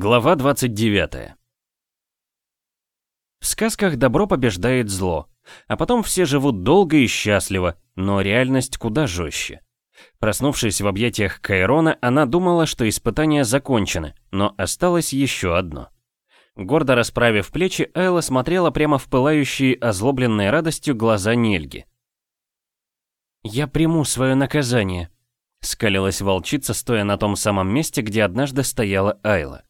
Глава 29 В сказках добро побеждает зло, а потом все живут долго и счастливо, но реальность куда жестче. Проснувшись в объятиях Кайрона, она думала, что испытания закончены, но осталось еще одно. Гордо расправив плечи, Айла смотрела прямо в пылающие озлобленной радостью глаза Нельги. «Я приму свое наказание», — скалилась волчица, стоя на том самом месте, где однажды стояла Айла.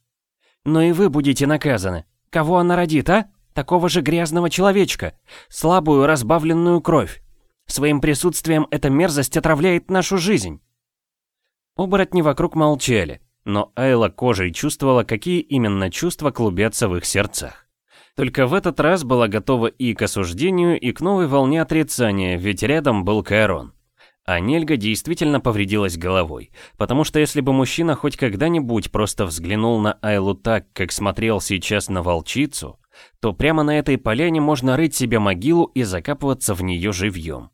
«Но и вы будете наказаны. Кого она родит, а? Такого же грязного человечка. Слабую разбавленную кровь. Своим присутствием эта мерзость отравляет нашу жизнь». Оборотни вокруг молчали, но Айла кожей чувствовала, какие именно чувства клубятся в их сердцах. Только в этот раз была готова и к осуждению, и к новой волне отрицания, ведь рядом был Кайрон. А Нельга действительно повредилась головой, потому что если бы мужчина хоть когда-нибудь просто взглянул на Айлу так, как смотрел сейчас на волчицу, то прямо на этой поляне можно рыть себе могилу и закапываться в нее живьем.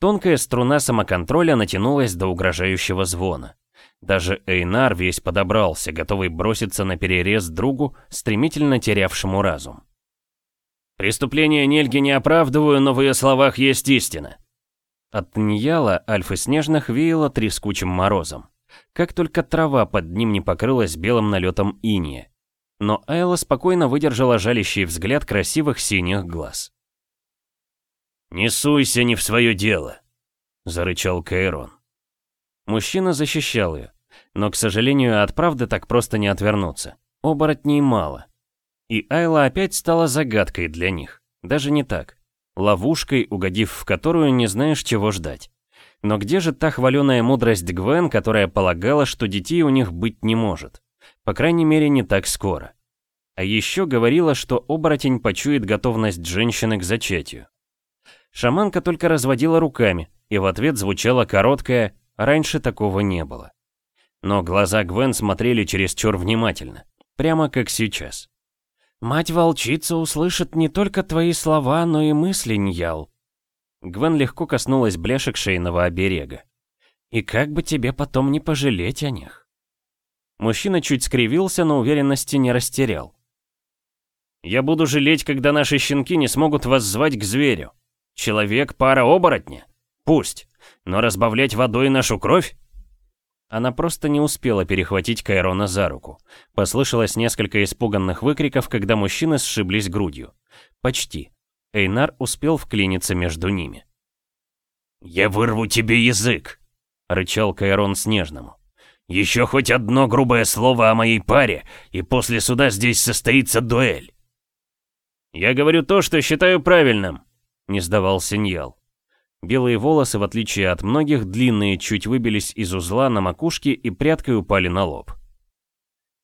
Тонкая струна самоконтроля натянулась до угрожающего звона. Даже Эйнар весь подобрался, готовый броситься на перерез другу, стремительно терявшему разум. «Преступление Нельги не оправдываю, но в ее словах есть истина». От Ньяла Альфа Снежных веяло трескучим морозом. Как только трава под ним не покрылась белым налетом иния. Но Айла спокойно выдержала жалящий взгляд красивых синих глаз. «Не суйся не в свое дело», — зарычал Кайрон. Мужчина защищал ее, но, к сожалению, от правды так просто не отвернуться. Оборотней мало. И Айла опять стала загадкой для них. Даже не так. Ловушкой, угодив в которую не знаешь, чего ждать. Но где же та хваленая мудрость Гвен, которая полагала, что детей у них быть не может? По крайней мере, не так скоро. А еще говорила, что оборотень почует готовность женщины к зачатию. Шаманка только разводила руками, и в ответ звучало короткое Раньше такого не было. Но глаза Гвен смотрели чересчур внимательно, прямо как сейчас. «Мать-волчица услышит не только твои слова, но и мысли, Ньял». Гвен легко коснулась бляшек шейного оберега. «И как бы тебе потом не пожалеть о них?» Мужчина чуть скривился, но уверенности не растерял. «Я буду жалеть, когда наши щенки не смогут вас звать к зверю. Человек — пара оборотня? Пусть. Но разбавлять водой нашу кровь? Она просто не успела перехватить Кайрона за руку. Послышалось несколько испуганных выкриков, когда мужчины сшиблись грудью. Почти. Эйнар успел вклиниться между ними. «Я вырву тебе язык!» — рычал Кайрон Снежному. «Еще хоть одно грубое слово о моей паре, и после суда здесь состоится дуэль!» «Я говорю то, что считаю правильным», — не сдавался Ньял. Белые волосы, в отличие от многих, длинные, чуть выбились из узла на макушке и прядкой упали на лоб.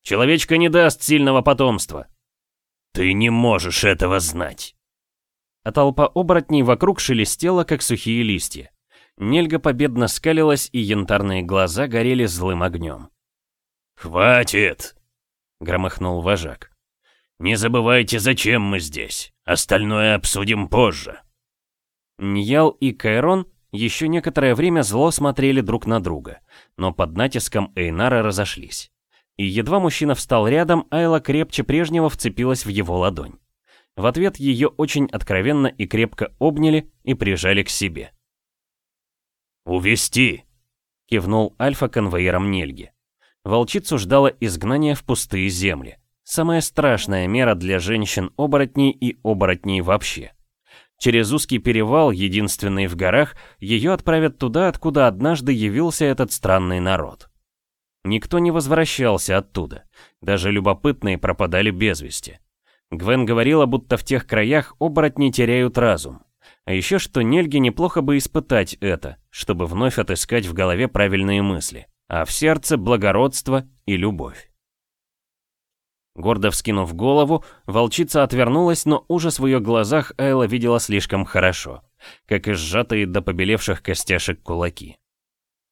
«Человечка не даст сильного потомства!» «Ты не можешь этого знать!» А толпа оборотней вокруг шелестела, как сухие листья. Нельга победно скалилась, и янтарные глаза горели злым огнем. «Хватит!» — громыхнул вожак. «Не забывайте, зачем мы здесь. Остальное обсудим позже». Ньял и Кайрон еще некоторое время зло смотрели друг на друга, но под натиском Эйнара разошлись. И едва мужчина встал рядом, Айла крепче прежнего вцепилась в его ладонь. В ответ ее очень откровенно и крепко обняли и прижали к себе. «Увести!» — кивнул Альфа конвоиром Нельги. Волчицу ждало изгнание в пустые земли. Самая страшная мера для женщин-оборотней и оборотней вообще. Через узкий перевал, единственный в горах, ее отправят туда, откуда однажды явился этот странный народ. Никто не возвращался оттуда. Даже любопытные пропадали без вести. Гвен говорила, будто в тех краях оборотни теряют разум. А еще что Нельге неплохо бы испытать это, чтобы вновь отыскать в голове правильные мысли, а в сердце благородство и любовь. Гордо вскинув голову, волчица отвернулась, но ужас в ее глазах Айла видела слишком хорошо, как и сжатые до побелевших костяшек кулаки.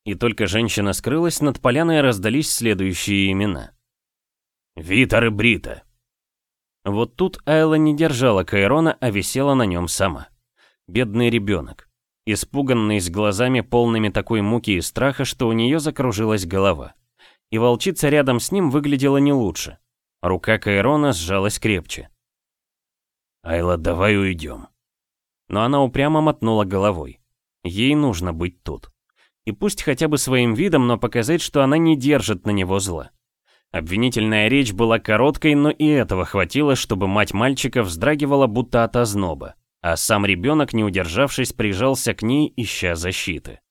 И только женщина скрылась, над поляной раздались следующие имена. Витар и Брита. Вот тут Айла не держала Кайрона, а висела на нем сама. Бедный ребенок, испуганный с глазами полными такой муки и страха, что у нее закружилась голова. И волчица рядом с ним выглядела не лучше. Рука Кайрона сжалась крепче. «Айла, давай уйдем». Но она упрямо мотнула головой. Ей нужно быть тут. И пусть хотя бы своим видом, но показать, что она не держит на него зла. Обвинительная речь была короткой, но и этого хватило, чтобы мать мальчика вздрагивала будто от озноба, а сам ребенок, не удержавшись, прижался к ней, ища защиты.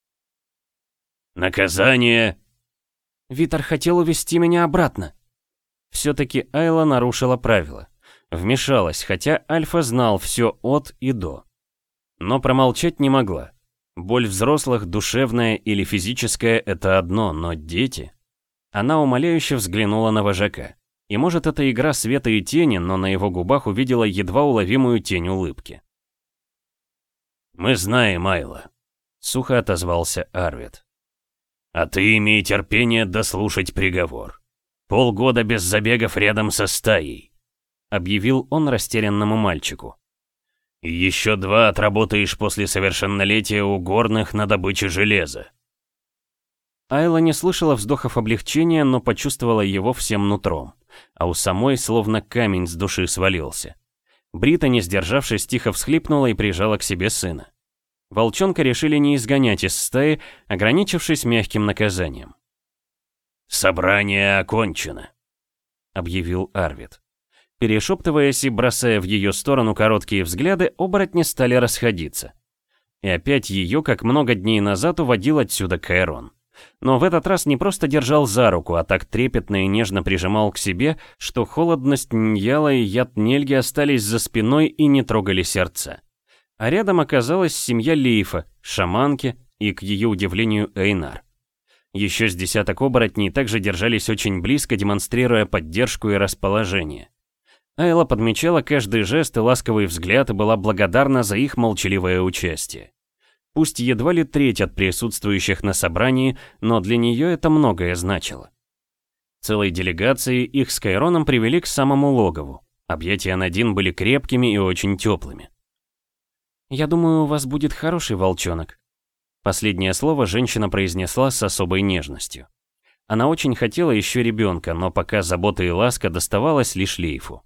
«Наказание!» Витер хотел увести меня обратно. Все-таки Айла нарушила правила. Вмешалась, хотя Альфа знал все от и до. Но промолчать не могла. Боль взрослых, душевная или физическая – это одно, но дети... Она умоляюще взглянула на вожака. И может это игра света и тени, но на его губах увидела едва уловимую тень улыбки. «Мы знаем, Айла», — сухо отозвался Арвид. «А ты имей терпение дослушать приговор. Полгода без забегов рядом со стаей», — объявил он растерянному мальчику. Еще два отработаешь после совершеннолетия у горных на добыче железа. Айла не слышала вздохов облегчения, но почувствовала его всем нутром. А у самой словно камень с души свалился. Брита, не сдержавшись, тихо всхлипнула и прижала к себе сына. Волчонка решили не изгонять из стаи, ограничившись мягким наказанием. «Собрание окончено», — объявил Арвид. Перешептываясь и бросая в ее сторону короткие взгляды, оборотни стали расходиться. И опять ее, как много дней назад, уводил отсюда Кайрон. Но в этот раз не просто держал за руку, а так трепетно и нежно прижимал к себе, что холодность Ньяла и яд Нельги остались за спиной и не трогали сердца. А рядом оказалась семья Лейфа, шаманки и, к ее удивлению, Эйнар. Еще с десяток оборотней также держались очень близко, демонстрируя поддержку и расположение. Айла подмечала каждый жест и ласковый взгляд и была благодарна за их молчаливое участие. Пусть едва ли треть от присутствующих на собрании, но для нее это многое значило. Целой делегацией их с Кайроном привели к самому логову. Объятия Надин были крепкими и очень теплыми. «Я думаю, у вас будет хороший волчонок». Последнее слово женщина произнесла с особой нежностью. Она очень хотела еще ребенка, но пока забота и ласка доставалась лишь Лейфу.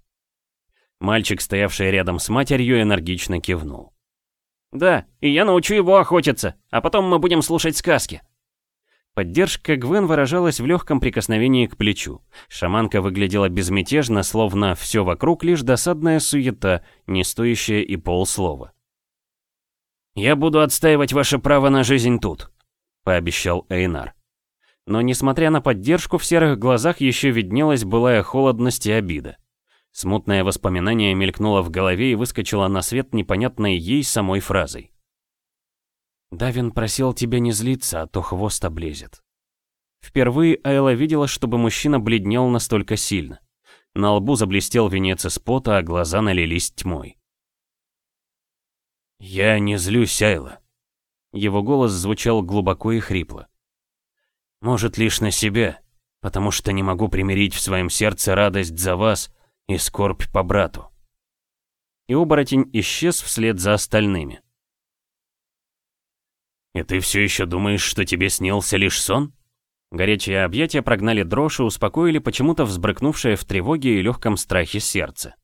Мальчик, стоявший рядом с матерью, энергично кивнул. «Да, и я научу его охотиться, а потом мы будем слушать сказки». Поддержка Гвен выражалась в легком прикосновении к плечу. Шаманка выглядела безмятежно, словно все вокруг лишь досадная суета, не стоящая и полслова. «Я буду отстаивать ваше право на жизнь тут», — пообещал Эйнар. Но несмотря на поддержку, в серых глазах еще виднелась былая холодность и обида. Смутное воспоминание мелькнуло в голове и выскочило на свет непонятной ей самой фразой. «Давин просил тебя не злиться, а то хвост облезет». Впервые Айла видела, чтобы мужчина бледнел настолько сильно. На лбу заблестел венец из пота, а глаза налились тьмой. «Я не злюсь, Айла». Его голос звучал глубоко и хрипло. «Может, лишь на себя, потому что не могу примирить в своем сердце радость за вас и скорбь по брату. И оборотень исчез вслед за остальными. «И ты все еще думаешь, что тебе снился лишь сон?» Горячие объятия прогнали дрожь и успокоили почему-то взбрыкнувшее в тревоге и легком страхе сердце.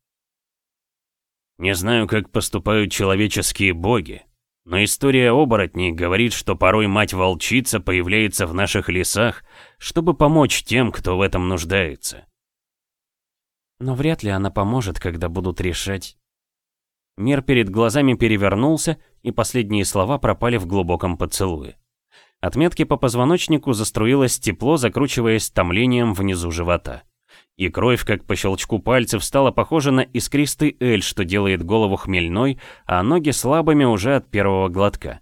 «Не знаю, как поступают человеческие боги, но история оборотней говорит, что порой мать-волчица появляется в наших лесах, чтобы помочь тем, кто в этом нуждается. Но вряд ли она поможет, когда будут решать. Мир перед глазами перевернулся, и последние слова пропали в глубоком поцелуе. Отметки по позвоночнику заструилось тепло, закручиваясь томлением внизу живота. И кровь, как по щелчку пальцев, стала похожа на искристый эль, что делает голову хмельной, а ноги слабыми уже от первого глотка.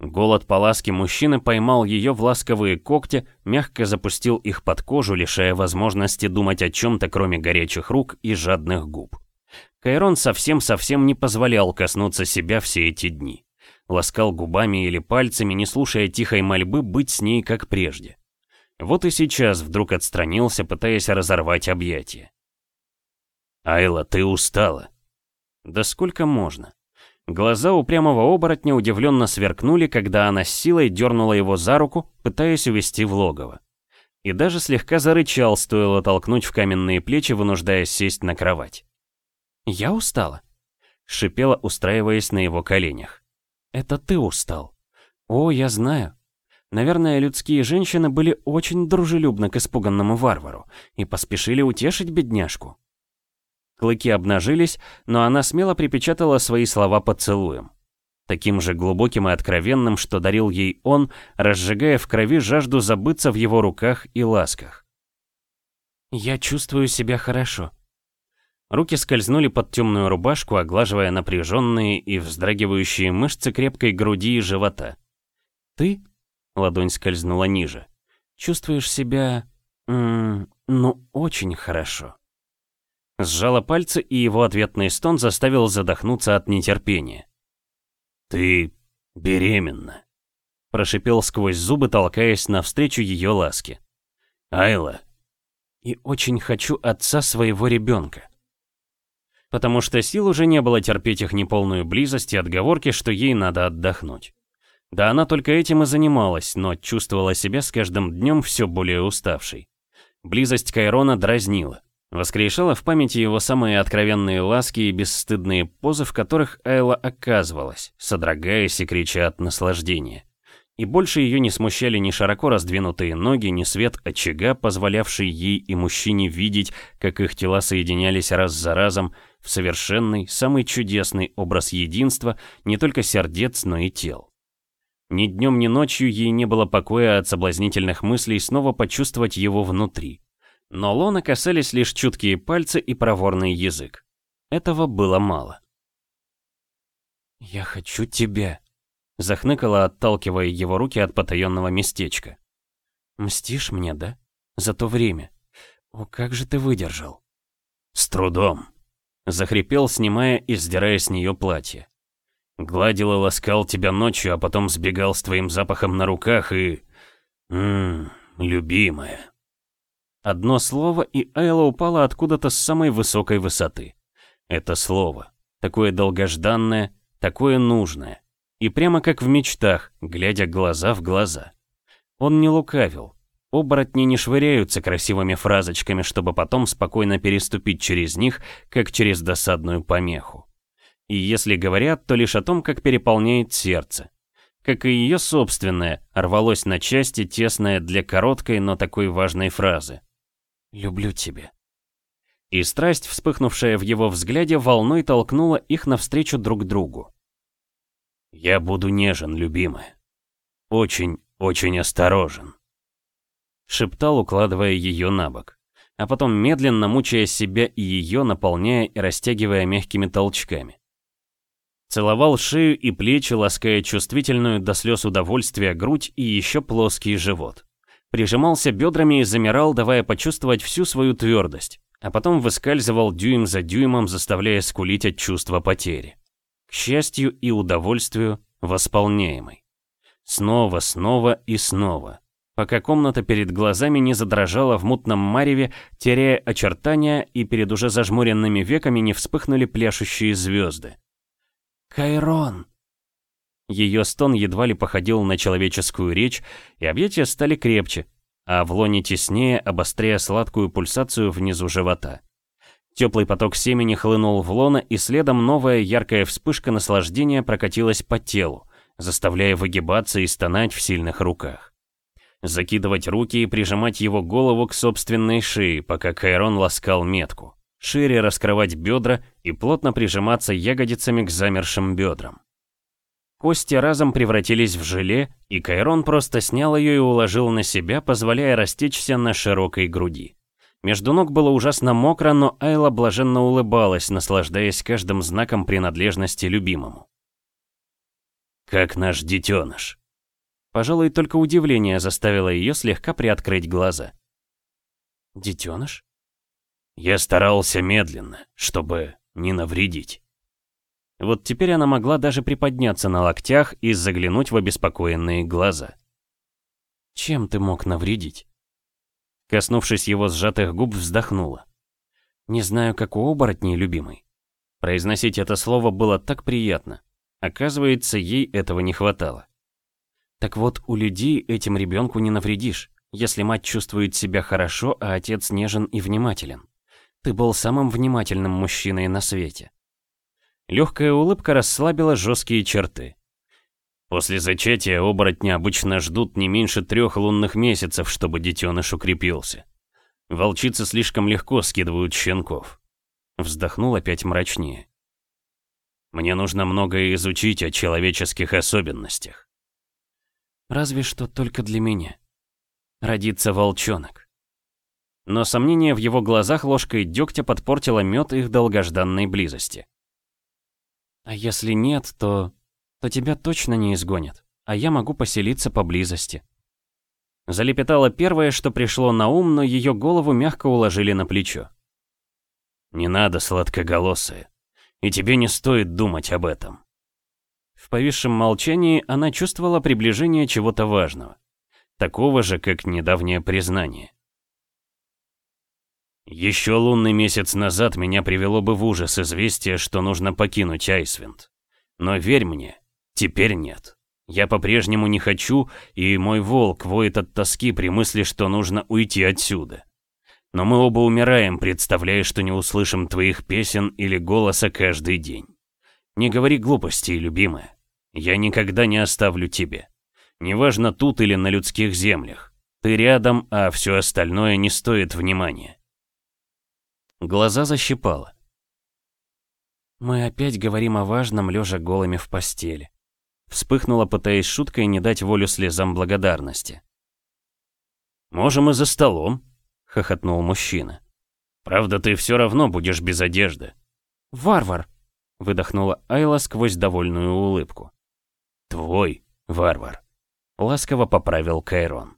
Голод по ласке мужчины поймал ее в ласковые когти, мягко запустил их под кожу, лишая возможности думать о чем-то, кроме горячих рук и жадных губ. Кайрон совсем-совсем не позволял коснуться себя все эти дни. Ласкал губами или пальцами, не слушая тихой мольбы быть с ней как прежде. Вот и сейчас вдруг отстранился, пытаясь разорвать объятия. «Айла, ты устала». «Да сколько можно?» Глаза упрямого оборотня удивленно сверкнули, когда она с силой дернула его за руку, пытаясь увести в логово. И даже слегка зарычал, стоило толкнуть в каменные плечи, вынуждая сесть на кровать. «Я устала?» — шипела, устраиваясь на его коленях. «Это ты устал. О, я знаю. Наверное, людские женщины были очень дружелюбны к испуганному варвару и поспешили утешить бедняжку». Клыки обнажились, но она смело припечатала свои слова поцелуем таким же глубоким и откровенным, что дарил ей он, разжигая в крови жажду забыться в его руках и ласках. «Я чувствую себя хорошо». Руки скользнули под темную рубашку, оглаживая напряженные и вздрагивающие мышцы крепкой груди и живота. «Ты?» — ладонь скользнула ниже. «Чувствуешь себя... М -м, ну, очень хорошо». Сжала пальцы, и его ответный стон заставил задохнуться от нетерпения. «Ты беременна», — прошипел сквозь зубы, толкаясь навстречу ее ласке. «Айла». «И очень хочу отца своего ребенка». Потому что сил уже не было терпеть их неполную близость и отговорки, что ей надо отдохнуть. Да она только этим и занималась, но чувствовала себя с каждым днем все более уставшей. Близость Кайрона дразнила. Воскрешала в памяти его самые откровенные ласки и бесстыдные позы, в которых Айла оказывалась, содрогаясь и крича от наслаждения. И больше ее не смущали ни широко раздвинутые ноги, ни свет очага, позволявший ей и мужчине видеть, как их тела соединялись раз за разом в совершенный, самый чудесный образ единства не только сердец, но и тел. Ни днем, ни ночью ей не было покоя от соблазнительных мыслей снова почувствовать его внутри. Но Лона касались лишь чуткие пальцы и проворный язык. Этого было мало. «Я хочу тебя», — захныкала, отталкивая его руки от потаенного местечка. «Мстишь мне, да? За то время. О, как же ты выдержал?» «С трудом», — захрипел, снимая и сдирая с нее платье. «Гладил и ласкал тебя ночью, а потом сбегал с твоим запахом на руках и... Ммм, любимая». Одно слово, и Айла упала откуда-то с самой высокой высоты. Это слово. Такое долгожданное, такое нужное. И прямо как в мечтах, глядя глаза в глаза. Он не лукавил. Оборотни не швыряются красивыми фразочками, чтобы потом спокойно переступить через них, как через досадную помеху. И если говорят, то лишь о том, как переполняет сердце. Как и ее собственное, рвалось на части, тесное для короткой, но такой важной фразы. «Люблю тебя». И страсть, вспыхнувшая в его взгляде, волной толкнула их навстречу друг другу. «Я буду нежен, любимая. Очень, очень осторожен», — шептал, укладывая ее на бок, а потом медленно мучая себя и ее, наполняя и растягивая мягкими толчками. Целовал шею и плечи, лаская чувствительную до слез удовольствия грудь и еще плоский живот прижимался бедрами и замирал, давая почувствовать всю свою твердость, а потом выскальзывал дюйм за дюймом, заставляя скулить от чувства потери. К счастью и удовольствию восполняемой. Снова, снова и снова, пока комната перед глазами не задрожала в мутном мареве, теряя очертания, и перед уже зажмуренными веками не вспыхнули пляшущие звезды. «Кайрон!» Ее стон едва ли походил на человеческую речь, и объятия стали крепче, а в лоне теснее, обостряя сладкую пульсацию внизу живота. Теплый поток семени хлынул в лоно, и следом новая яркая вспышка наслаждения прокатилась по телу, заставляя выгибаться и стонать в сильных руках. Закидывать руки и прижимать его голову к собственной шее, пока Кайрон ласкал метку. Шире раскрывать бедра и плотно прижиматься ягодицами к замершим бедрам. Кости разом превратились в желе, и Кайрон просто снял ее и уложил на себя, позволяя растечься на широкой груди. Между ног было ужасно мокро, но Айла блаженно улыбалась, наслаждаясь каждым знаком принадлежности любимому. «Как наш детеныш!» Пожалуй, только удивление заставило ее слегка приоткрыть глаза. «Детеныш?» «Я старался медленно, чтобы не навредить». Вот теперь она могла даже приподняться на локтях и заглянуть в обеспокоенные глаза. «Чем ты мог навредить?» Коснувшись его сжатых губ, вздохнула. «Не знаю, как у оборотней, любимый». Произносить это слово было так приятно. Оказывается, ей этого не хватало. Так вот, у людей этим ребенку не навредишь. если мать чувствует себя хорошо, а отец нежен и внимателен. Ты был самым внимательным мужчиной на свете. Легкая улыбка расслабила жесткие черты. После зачатия оборотни обычно ждут не меньше трех лунных месяцев, чтобы детеныш укрепился. Волчицы слишком легко скидывают щенков. Вздохнул опять мрачнее. Мне нужно многое изучить о человеческих особенностях. Разве что только для меня. Родится волчонок. Но сомнение в его глазах ложкой дегтя подпортило мед их долгожданной близости. А если нет, то... то тебя точно не изгонят, а я могу поселиться поблизости. Залепетало первое, что пришло на ум, но ее голову мягко уложили на плечо. «Не надо, сладкоголосая. И тебе не стоит думать об этом». В повисшем молчании она чувствовала приближение чего-то важного. Такого же, как недавнее признание. Еще лунный месяц назад меня привело бы в ужас известие, что нужно покинуть Айсвинд. Но верь мне, теперь нет. Я по-прежнему не хочу, и мой волк воет от тоски при мысли, что нужно уйти отсюда. Но мы оба умираем, представляя, что не услышим твоих песен или голоса каждый день. Не говори глупостей, любимая. Я никогда не оставлю тебе. Неважно тут или на людских землях. Ты рядом, а все остальное не стоит внимания. Глаза защипало. Мы опять говорим о важном, лежа голыми в постели. Вспыхнула, пытаясь шуткой не дать волю слезам благодарности. «Можем и за столом», — хохотнул мужчина. «Правда, ты все равно будешь без одежды». «Варвар!» — выдохнула Айла сквозь довольную улыбку. «Твой, варвар», — ласково поправил Кайрон.